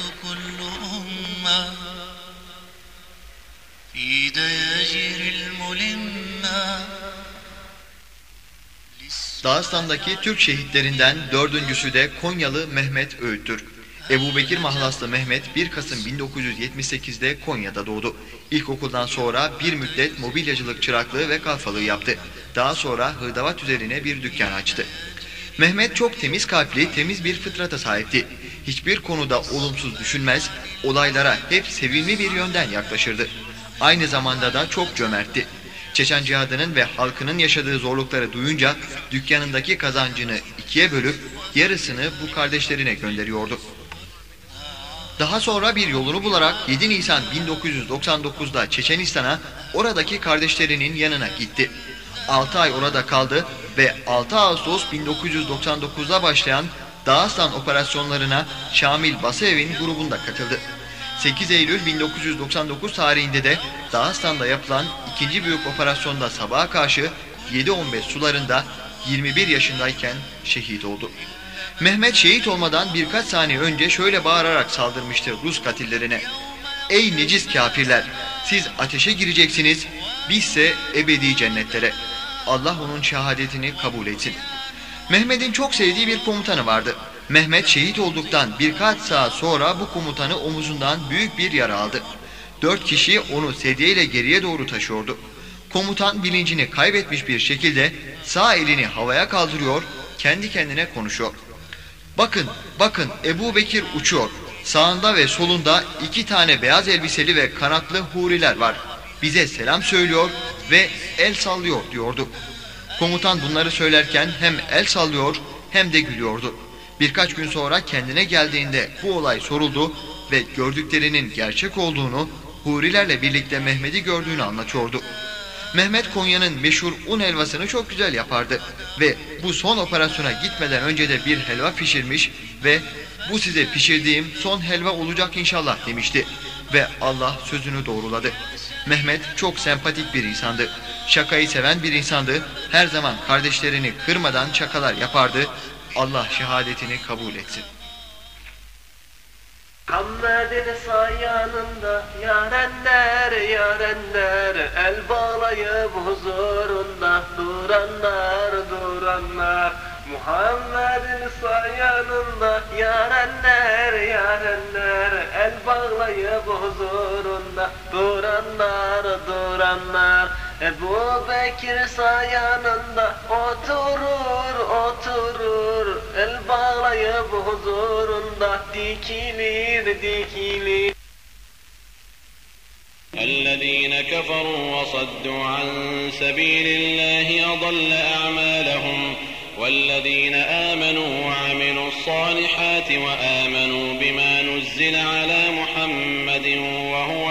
كل أمة في دياجر الملمة Dağıstan'daki Türk şehitlerinden dördüncüsü de Konyalı Mehmet Öğüt'tür. Ebu Bekir Mahlaslı Mehmet 1 Kasım 1978'de Konya'da doğdu. İlkokuldan sonra bir müddet mobilyacılık çıraklığı ve kalfalığı yaptı. Daha sonra hırdavat üzerine bir dükkan açtı. Mehmet çok temiz kalpli, temiz bir fıtrata sahipti. Hiçbir konuda olumsuz düşünmez, olaylara hep sevimli bir yönden yaklaşırdı. Aynı zamanda da çok cömertti. Çeçen cihadının ve halkının yaşadığı zorlukları duyunca dükkanındaki kazancını ikiye bölüp yarısını bu kardeşlerine gönderiyordu. Daha sonra bir yolunu bularak 7 Nisan 1999'da Çeçenistan'a oradaki kardeşlerinin yanına gitti. 6 ay orada kaldı ve 6 Ağustos 1999'da başlayan Dağıstan operasyonlarına Şamil Basıev'in grubunda katıldı. 8 Eylül 1999 tarihinde de Dağıstan'da yapılan ikinci büyük operasyonda sabaha karşı 7-15 sularında 21 yaşındayken şehit oldu. Mehmet şehit olmadan birkaç saniye önce şöyle bağırarak saldırmıştı Rus katillerine. Ey necis kafirler! Siz ateşe gireceksiniz, bizse ebedi cennetlere. Allah onun şehadetini kabul etsin. Mehmet'in çok sevdiği bir komutanı vardı. Mehmet şehit olduktan birkaç saat sonra bu komutanı omuzundan büyük bir yara aldı. Dört kişi onu sedyeyle geriye doğru taşıyordu. Komutan bilincini kaybetmiş bir şekilde sağ elini havaya kaldırıyor, kendi kendine konuşuyor. Bakın, bakın Ebu Bekir uçuyor. Sağında ve solunda iki tane beyaz elbiseli ve kanatlı huriler var. Bize selam söylüyor ve el sallıyor diyordu. Komutan bunları söylerken hem el sallıyor hem de gülüyordu. Birkaç gün sonra kendine geldiğinde bu olay soruldu ve gördüklerinin gerçek olduğunu, hurilerle birlikte Mehmet'i gördüğünü anlatıyordu. Mehmet Konya'nın meşhur un helvasını çok güzel yapardı ve bu son operasyona gitmeden önce de bir helva pişirmiş ve bu size pişirdiğim son helva olacak inşallah demişti ve Allah sözünü doğruladı. Mehmet çok sempatik bir insandı. Şakayı seven bir insandı. Her zaman kardeşlerini kırmadan şakalar yapardı. Allah şehadetini kabul etsin. Muhammed'in sayanında yarenler yarenler El bağlayıp huzurunda duranlar duranlar Muhammed'in sayanında yarenler yarenler El bağlayıp huzurunda duranlar duranlar Ebu Bekir sayanında oturur oturur. El bağlayıp huzurunda dikilir dikilir. الذين كفروا وصدوا عن سبيل الله أضل أعمالهم والذين آمنوا وعملوا الصالحات وآمنوا بما نزل على محمد وهو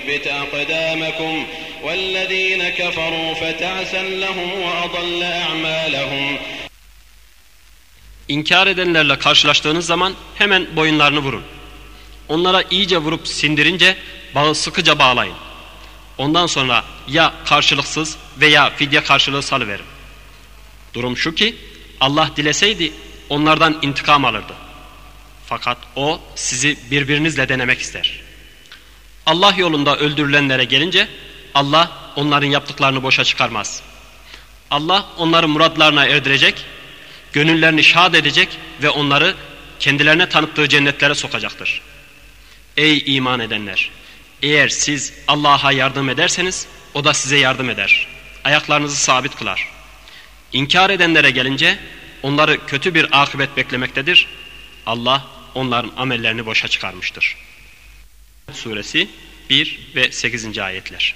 ويثبت أقدامكم والذين كفروا فتعسا لهم وأضل أعمالهم İnkar edenlerle karşılaştığınız zaman hemen boyunlarını vurun. Onlara iyice vurup sindirince bağı sıkıca bağlayın. Ondan sonra ya karşılıksız veya fidye karşılığı salıverin. Durum şu ki Allah dileseydi onlardan intikam alırdı. Fakat o sizi birbirinizle denemek ister. Allah yolunda öldürülenlere gelince Allah onların yaptıklarını boşa çıkarmaz. Allah onları muradlarına erdirecek, gönüllerini şad edecek ve onları kendilerine tanıttığı cennetlere sokacaktır. Ey iman edenler! Eğer siz Allah'a yardım ederseniz o da size yardım eder. Ayaklarınızı sabit kılar. İnkar edenlere gelince onları kötü bir akıbet beklemektedir. Allah onların amellerini boşa çıkarmıştır. Suresi 1 ve 8. ayetler.